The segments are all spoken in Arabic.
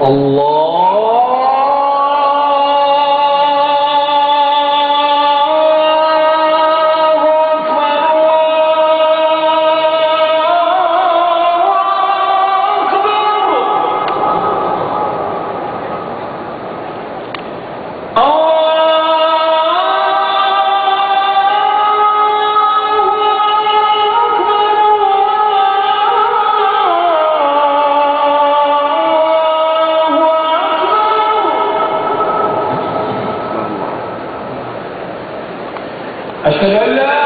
Allah أشهد أن لا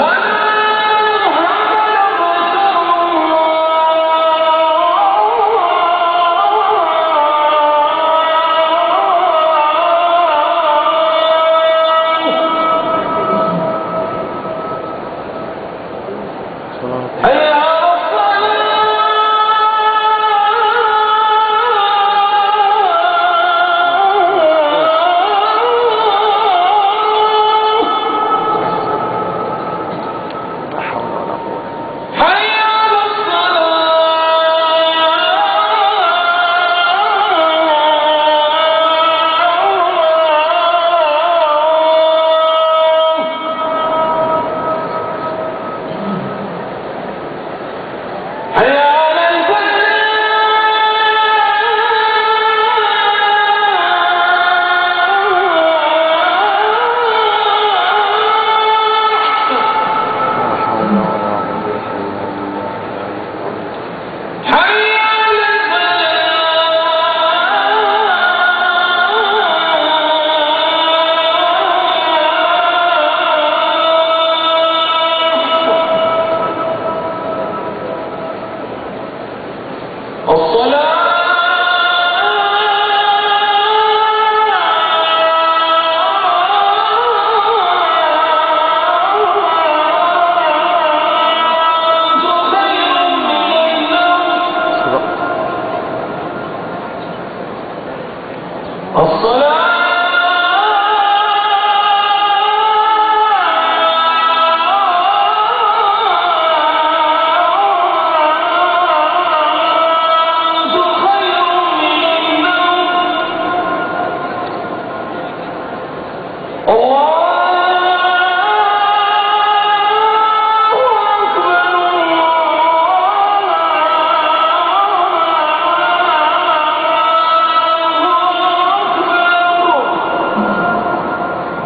الصلاة. Allah